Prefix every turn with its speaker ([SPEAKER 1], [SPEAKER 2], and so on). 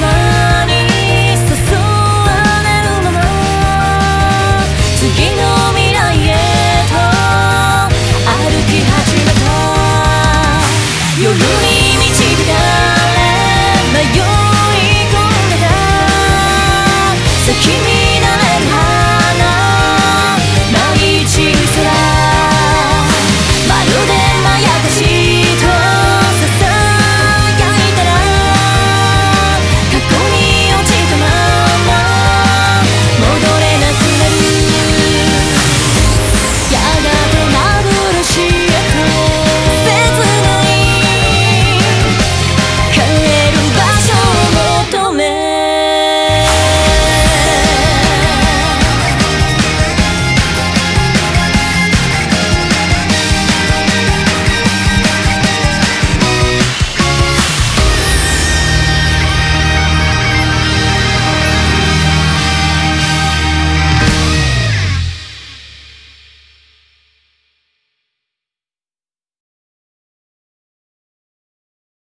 [SPEAKER 1] tonight